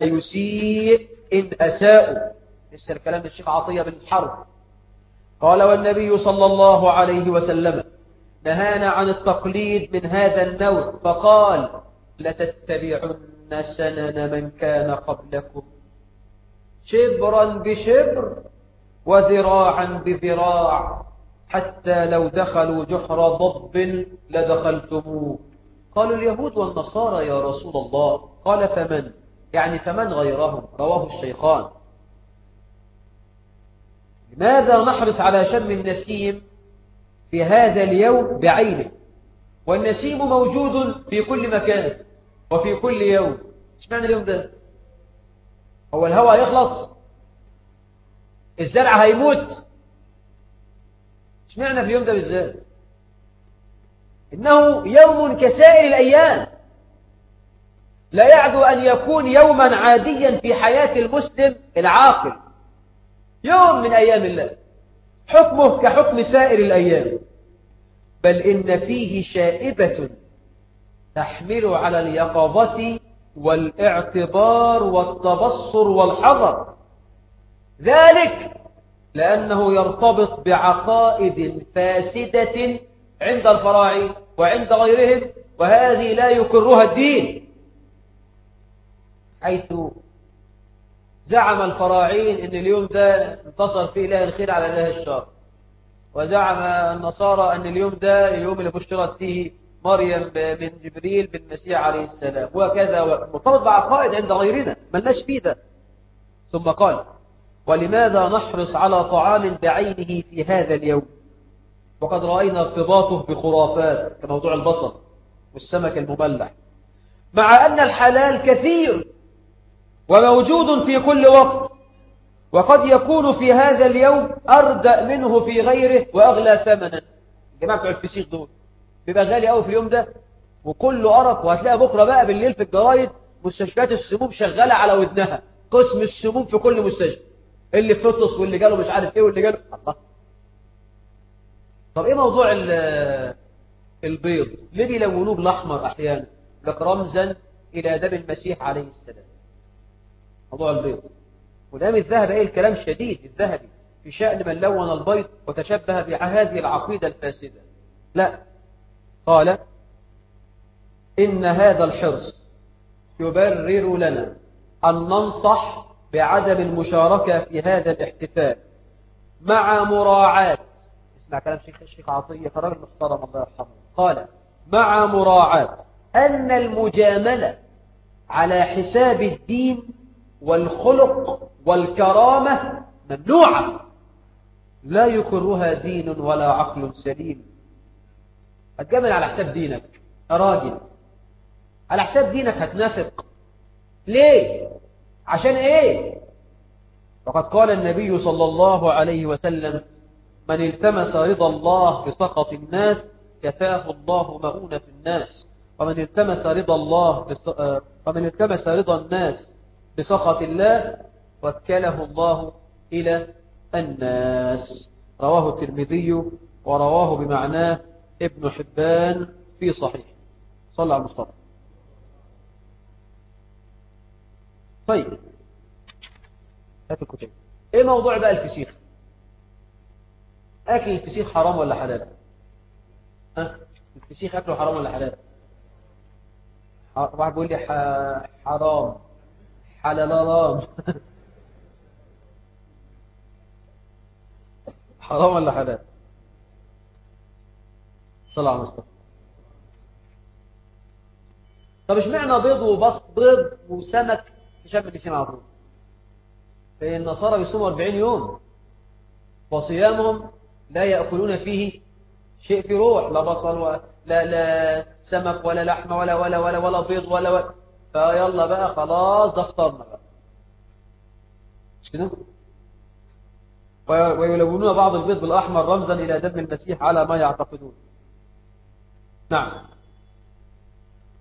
يسيء إن أساءوا لسه الكلام للشيخ عطية بن حرب. قال والنبي صلى الله عليه وسلم نهانا عن التقليد من هذا النوع. فقال لتتبعن سنن من كان قبلكم. شبرا بشبر وذراعا بذراع. حتى لو دخلوا جحر ضب لدخلتموه. قالوا اليهود والنصارى يا رسول الله. قال فمن؟ يعني فمن غيرهم؟ رواه الشيخان. لماذا نحرص على شم النسيم في هذا اليوم بعينه؟ والنسيم موجود في كل مكان وفي كل يوم. إيش معنى اليوم ده؟ هو الهواء يخلص؟ الزرع هيموت؟ إيش معنى في اليوم ده بالذات؟ إنه يوم كسائر الأيام. لا يعدو أن يكون يوما عاديا في حياة المسلم العاقل. يوم من أيام الله. حكمه كحكم سائر الأيام. بل إن فيه شائبة تحمل على اليقظة والإعتبار والتبصر والحذر. ذلك لأنه يرتبط بعقائد فاسدة عند الفراعين وعند غيرهم وهذه لا يكرها الدين. حيث زعم الفراعين إن اليوم ده انتصر فيه اله الخير على إله الشر. وزعم النصارى إن اليوم ده اليوم اللي بشرت فيه مريم من جبريل بالمسيح عليه السلام. وكذا مرتبط بعقائد عند غيرنا ملناش فيه ده. ثم قال ولماذا نحرص على طعام بعينه في هذا اليوم؟ وقد رأينا ارتباطه بخرافات كموضوع البصل والسمك المملح. مع أن الحلال كثير وموجود في كل وقت. وقد يكون في هذا اليوم أردأ منه في غيره وأغلى ثمنا. الجماعة بتوع الفسيخ دول بيبقى غالي قوي في اليوم ده وكله أرق وهتلاقي بكرة بقى بالليل في الجرايد مستشفيات السموم شغالة على ودنها. قسم السموم في كل مستشفى. اللي فطس واللي جاله مش عارف إيه واللي جاله الله. طب إيه موضوع البيض؟ ليه بيلونوه بالأحمر أحيانا؟ لك رمزا إلى دم المسيح عليه السلام. موضوع البيض. ودام الذهب إيه الكلام شديد الذهبي في شأن من لون البيض وتشبه بهذه العقيدة الفاسدة. لا. قال إن هذا الحرص يبرر لنا أن ننصح بعدم المشاركة في هذا الاحتفال مع مراعاة. اسمع كلام شيخ الشيخ عطية كراجل محترم الله يرحمه. قال مع مراعاة أن المجاملة على حساب الدين والخلق والكرامة ممنوعة. لا يكرها دين ولا عقل سليم. هتجامل على حساب دينك. يا راجل. على حساب دينك هتنافق. ليه؟ عشان إيه؟ وقد قال النبي صلى الله عليه وسلم من التمس رضا الله بسخط الناس كفاه الله مؤونة الناس. ومن التمس رضا الله بس... ومن التمس رضا الناس بسخط الله وكله الله إلى الناس. رواه الترمذي ورواه بمعناه ابن حبان في صحيح. صلى على المصطفى. طيب. هات الكتب. إيه موضوع بقى الفسيخ؟ أكل الفسيخ حرام ولا حلال؟ ها؟ الفسيخ أكله حرام ولا حلال؟ واحد بيقول لي ح... حلال حرام ولا حلال؟ صلى على المصطفى طب اشمعنى بيض وبص بيض وسمك في شم النسيم على طول؟ لأن النصارى بيصوموا 40 يوم. وصيامهم لا يأكلون فيه شيء في روح لا بصل ولا لا لا سمك ولا لحمة ولا ولا ولا ولا بيض ولا ولا فيلا بقى خلاص ده افطرنا بقى. مش كده؟ ويلونون بعض البيض بالأحمر رمزا إلى دم المسيح على ما يعتقدون. نعم.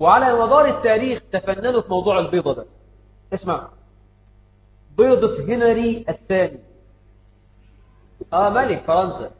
وعلى مدار التاريخ تفننوا في موضوع البيضة ده. اسمع. بيضة هنري الثاني. آه ملك فرنسا.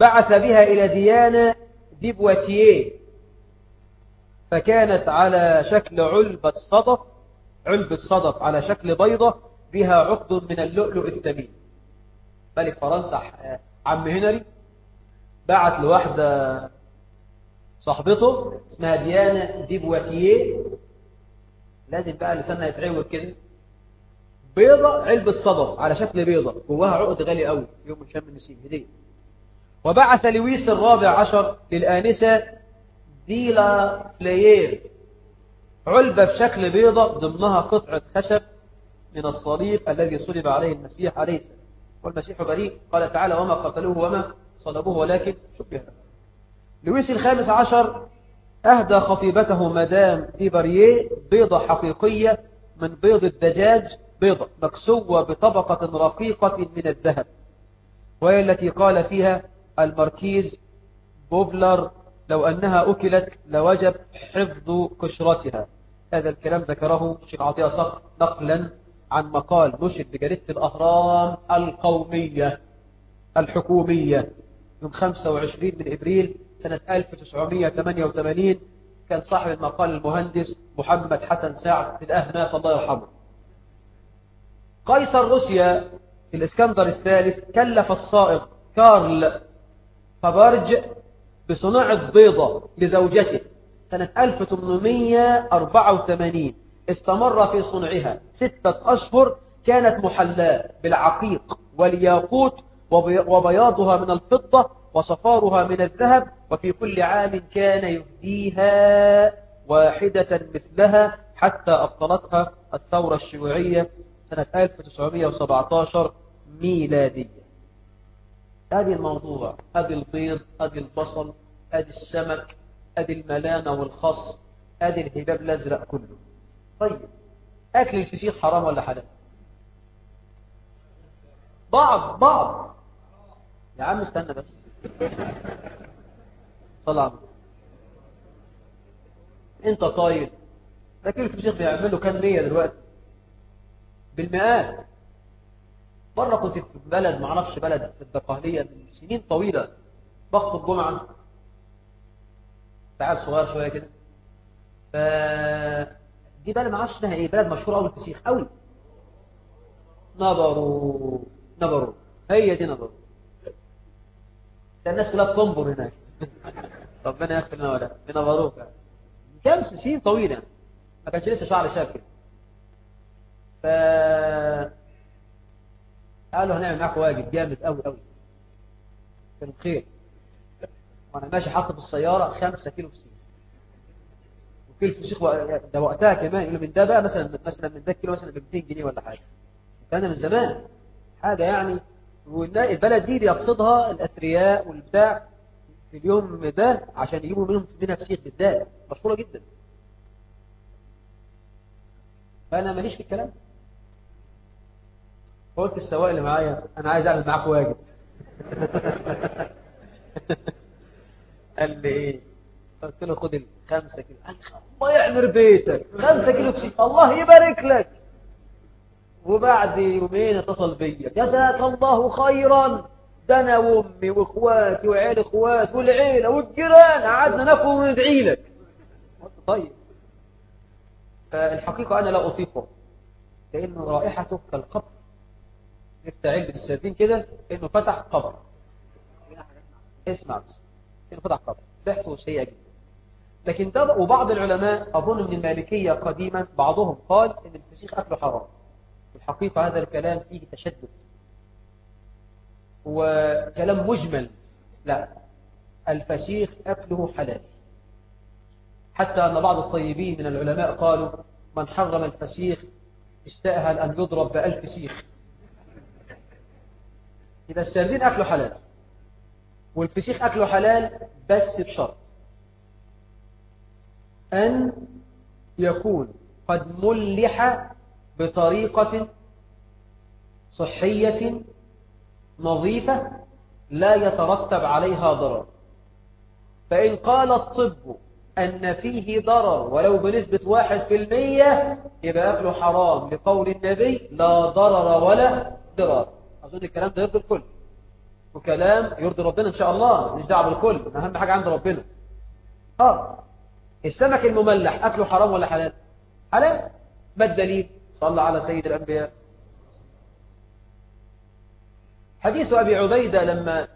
بعث بها إلى ديانة ديبواتيه فكانت على شكل علبة صدف علبة صدف على شكل بيضة بها عقد من اللؤلؤ الثمين. ملك فرنسا عم هنري بعت لواحدة صاحبته اسمها ديانا ديبواتيه لازم بقى لسانها يتعود كده. بيضة علبة صدف على شكل بيضة جواها عقد غالي قوي يوم شم النسيم هدية. وبعث لويس الرابع عشر للآنسة ديلا فلايير علبة بشكل بيضة ضمنها قطعة خشب من الصليب الذي صلب عليه المسيح عليه السلام. والمسيح بريء. قال تعالى وما قتلوه وما صلبوه ولكن شبه لويس الخامس عشر أهدى خطيبته مدام ديباريه بيضة حقيقية من بيض الدجاج بيضة مكسوة بطبقة رقيقة من الذهب. وهي التي قال فيها الماركيز بوفلر لو أنها أكلت لوجب حفظ قشرتها هذا الكلام ذكره الشيخ عطية صقر نقلا عن مقال نشر بجريدة الأهرام القومية الحكومية يوم 25 من إبريل سنة 1988 كان صاحب المقال المهندس محمد حسن سعد في الأهناف الله يرحمه. قيصر روسيا الإسكندر الثالث كلف الصائغ كارل فبرج بصناعة بيضة لزوجته سنة 1884 استمر في صنعها ستة أشهر كانت محلاة بالعقيق والياقوت وبياضها من الفضة وصفارها من الذهب وفي كل عام كان يهديها واحدة مثلها حتى أبطلتها الثورة الشيوعية سنة 1917 ميلادية. هذه الموضوع هذه البيض هذه البصل هذه السمك هذه الملانة والخص هذه الهباب الأزرق كله. طيب أكل الفسيخ حرام ولا حلال؟ بعض بعض. يا عم استنى بس. صلى الله أنت طايل لكن الفسيخ بيعملوا كام مية دلوقتي؟ بالمئات. مرة كنت في بلد معرفش بلد في الدقهلية من سنين طويلة بخطب جمعة تعال صغير شوية كده. ف دي بلد ما أعرفش اسمها إيه بلد مشهورة قوي الفسيخ قوي نبروا نبروا هي دي نبروا ده الناس كلها بتنبر هناك. ربنا يغفر لنا ولا بنبروك كام سنين طويلة ما كانش لسه شعر شاكر ف قالوا هنعمل معاك واجب جامد قوي قوي كان خير. وأنا ماشي حاطط في السيارة. خمسة كيلو فسيخ وكيلو فسيخ ده وقتها كمان يقولوا من ده بقى مثلا مثلا من ده كيلو مثلا ب 200 جنيه ولا حاجة. كان من زمان. حاجة يعني. والبلد دي بيقصدها الأثرياء والبتاع في اليوم ده عشان يجيبوا منهم منها فسيخ بالذات. مشهورة جدا. فأنا ماليش في الكلام قلت السواق اللي معايا أنا عايز أعمل معاك واجب. قال لي إيه؟ قلت له خد الخمسة كيلو. قال الله يعمر بيتك. خمسة كيلو فسيخ الله يبارك لك. وبعد يومين اتصل بيا. جزاك الله خيرا. ده أنا وأمي وإخواتي وعيال اخوات والعيلة والجيران. قعدنا ناكل وندعي لك. طيب. فالحقيقة أنا لا أطيقه. لأنه رائحته كالقبر افتح علبه السردين كده إنه فتح قبر. اسمع بس إنه فتح قبر. ريحته سيئة جدا. لكن ده وبعض العلماء أظن من المالكيه قديما بعضهم قال إن الفسيخ أكله حرام. الحقيقة هذا الكلام فيه تشدد. وكلام مجمل. لا الفسيخ أكله حلال. حتى أن بعض الطيبين من العلماء قالوا من حرم الفسيخ استأهل أن يضرب بألف سيخ. إذا السردين أكله حلال والفسيخ أكله حلال بس بشرط أن يكون قد ملح بطريقة صحية نظيفة لا يترتب عليها ضرر. فإن قال الطب أن فيه ضرر ولو بنسبة واحد في المية يبقى أكله حرام لقول النبي لا ضرر ولا ضرار. أظن الكلام ده يرضي الكل. وكلام يرضي ربنا إن شاء الله مش دعوة بالكل أهم حاجة عند ربنا. آه. السمك المملح أكله حرام ولا حلال؟ حلال. ما الدليل؟ صلى على سيد الأنبياء. حديث أبي عبيدة لما